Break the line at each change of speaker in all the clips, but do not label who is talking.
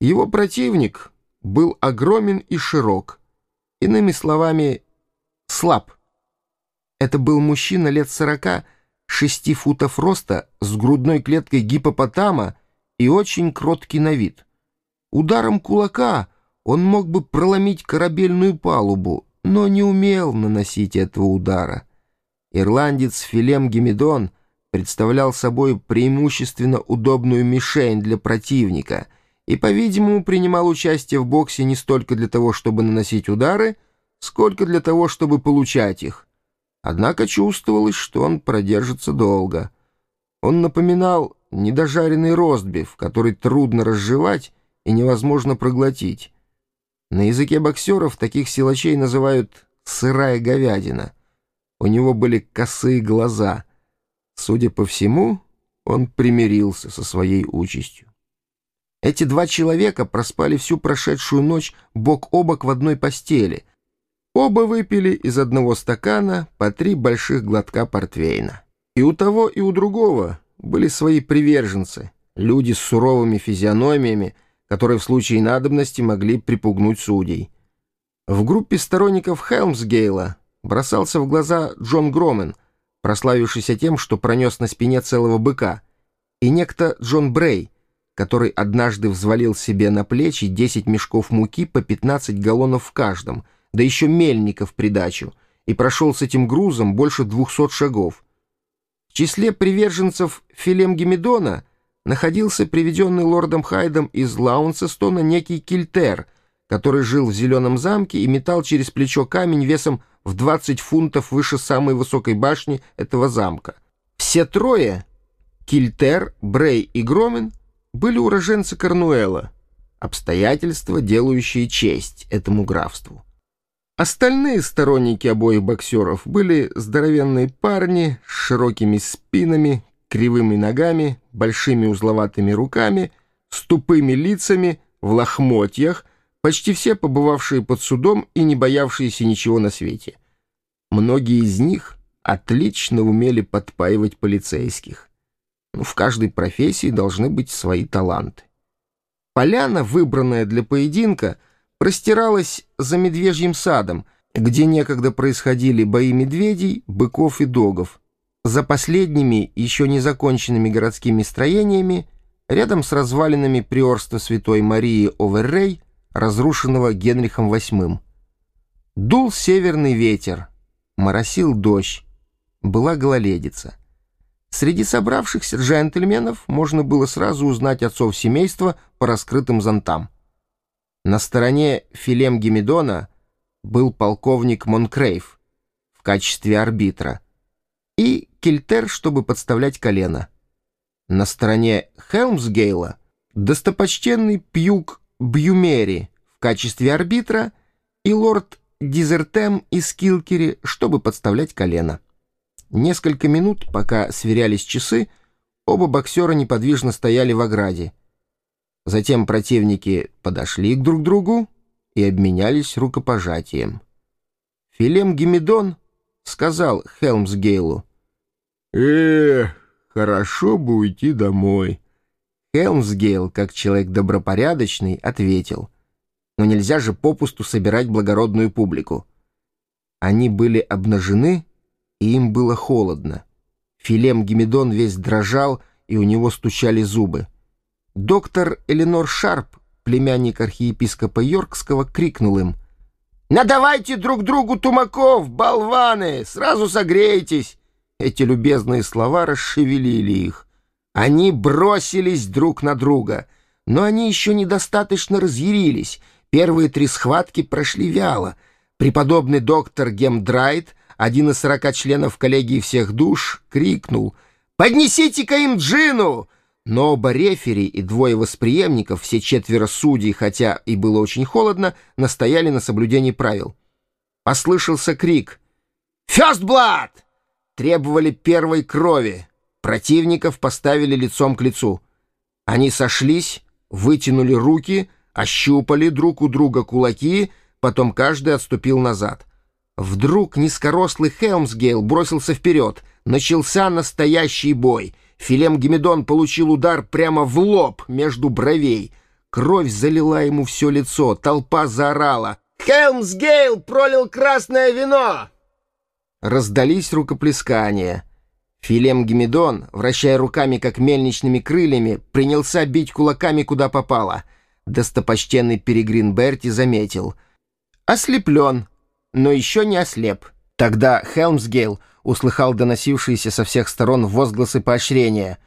Его противник был огромен и широк, иными словами, слаб. Это был мужчина лет сорока, шести футов роста, с грудной клеткой гипопотама и очень кроткий на вид. Ударом кулака он мог бы проломить корабельную палубу, но не умел наносить этого удара. Ирландец Филем Гемидон представлял собой преимущественно удобную мишень для противника и, по-видимому, принимал участие в боксе не столько для того, чтобы наносить удары, сколько для того, чтобы получать их. Однако чувствовалось, что он продержится долго. Он напоминал недожаренный ростбиф, который трудно разжевать и невозможно проглотить. На языке боксеров таких силачей называют «сырая говядина». У него были косые глаза. Судя по всему, он примирился со своей участью. Эти два человека проспали всю прошедшую ночь бок о бок в одной постели. Оба выпили из одного стакана по три больших глотка портвейна. И у того, и у другого были свои приверженцы, люди с суровыми физиономиями, которые в случае надобности могли припугнуть судей. В группе сторонников Хелмсгейла бросался в глаза Джон Громен, прославившийся тем, что пронес на спине целого быка, и некто Джон Брей, который однажды взвалил себе на плечи 10 мешков муки по 15 галлонов в каждом, да еще мельника в придачу, и прошел с этим грузом больше 200 шагов. В числе приверженцев Филем Гемидона — находился приведенный лордом Хайдом из Лаунсестона некий Кильтер, который жил в Зеленом замке и метал через плечо камень весом в 20 фунтов выше самой высокой башни этого замка. Все трое, Кильтер, Брей и Громен, были уроженцы Корнуэла, обстоятельства, делающие честь этому графству. Остальные сторонники обоих боксеров были здоровенные парни с широкими спинами, кривыми ногами, большими узловатыми руками, с тупыми лицами, в лохмотьях, почти все побывавшие под судом и не боявшиеся ничего на свете. Многие из них отлично умели подпаивать полицейских. Ну, в каждой профессии должны быть свои таланты. Поляна, выбранная для поединка, простиралась за медвежьим садом, где некогда происходили бои медведей, быков и догов, за последними, еще не законченными городскими строениями, рядом с развалинами приорства Святой Марии Оверрей, разрушенного Генрихом VIII. Дул северный ветер, моросил дождь, была гололедица. Среди собравшихся джентльменов можно было сразу узнать отцов семейства по раскрытым зонтам. На стороне Филем Гемидона был полковник Монкрейв в качестве арбитра и Кильтер, чтобы подставлять колено. На стороне Хелмсгейла достопочтенный Пьюк Бьюмери в качестве арбитра и лорд Дизертем из Килкери, чтобы подставлять колено. Несколько минут, пока сверялись часы, оба боксера неподвижно стояли в ограде. Затем противники подошли к друг другу и обменялись рукопожатием. Филем Гемидон сказал Хелмсгейлу, «Эх, хорошо бы уйти домой». Хелмсгейл, как человек добропорядочный, ответил. «Но нельзя же попусту собирать благородную публику». Они были обнажены, и им было холодно. Филем Гемидон весь дрожал, и у него стучали зубы. Доктор Эленор Шарп, племянник архиепископа Йоркского, крикнул им. «Надавайте друг другу тумаков, болваны! Сразу согрейтесь! Эти любезные слова расшевелили их. Они бросились друг на друга, но они еще недостаточно разъярились. Первые три схватки прошли вяло. Преподобный доктор Гемдрайт, один из сорока членов коллегии всех душ, крикнул «Поднесите-ка им джину!» Но оба рефери и двое восприемников, все четверо судей, хотя и было очень холодно, настояли на соблюдении правил. Послышался крик «Фёстблад!» требовали первой крови. Противников поставили лицом к лицу. Они сошлись, вытянули руки, ощупали друг у друга кулаки, потом каждый отступил назад. Вдруг низкорослый Хелмсгейл бросился вперед. Начался настоящий бой. Филем Гемедон получил удар прямо в лоб между бровей. Кровь залила ему все лицо, толпа заорала. «Хелмсгейл пролил красное вино!» Раздались рукоплескания. Филем Гемидон, вращая руками, как мельничными крыльями, принялся бить кулаками, куда попало. Достопочтенный Перегрин Берти заметил. «Ослеплен, но еще не ослеп». Тогда Хелмсгейл услыхал доносившиеся со всех сторон возгласы поощрения.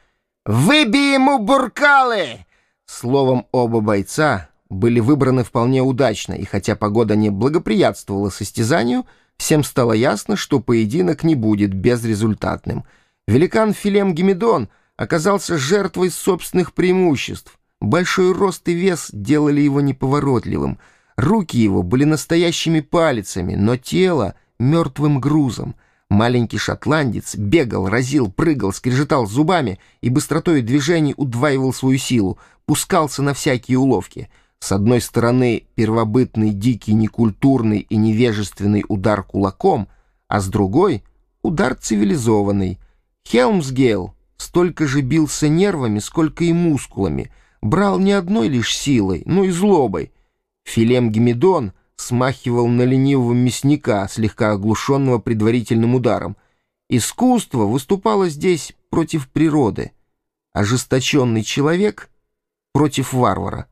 «Выбей ему буркалы!» Словом, оба бойца были выбраны вполне удачно, и хотя погода не благоприятствовала состязанию, всем стало ясно, что поединок не будет безрезультатным. Великан Филем Гемидон оказался жертвой собственных преимуществ. Большой рост и вес делали его неповоротливым. Руки его были настоящими палицами, но тело — мертвым грузом — Маленький шотландец бегал, разил, прыгал, скрежетал зубами и быстротой движений удваивал свою силу, пускался на всякие уловки. С одной стороны первобытный, дикий, некультурный и невежественный удар кулаком, а с другой — удар цивилизованный. Хелмсгейл столько же бился нервами, сколько и мускулами, брал не одной лишь силой, но и злобой. Филем Гемидон смахивал на ленивого мясника, слегка оглушенного предварительным ударом. Искусство выступало здесь против природы, ожесточенный человек против варвара.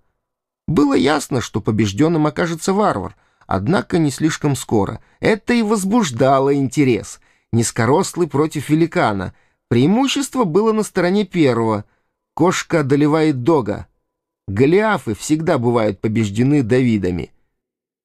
Было ясно, что побежденным окажется варвар, однако не слишком скоро. Это и возбуждало интерес. Низкорослый против великана. Преимущество было на стороне первого. Кошка одолевает дога. Голиафы всегда бывают побеждены Давидами —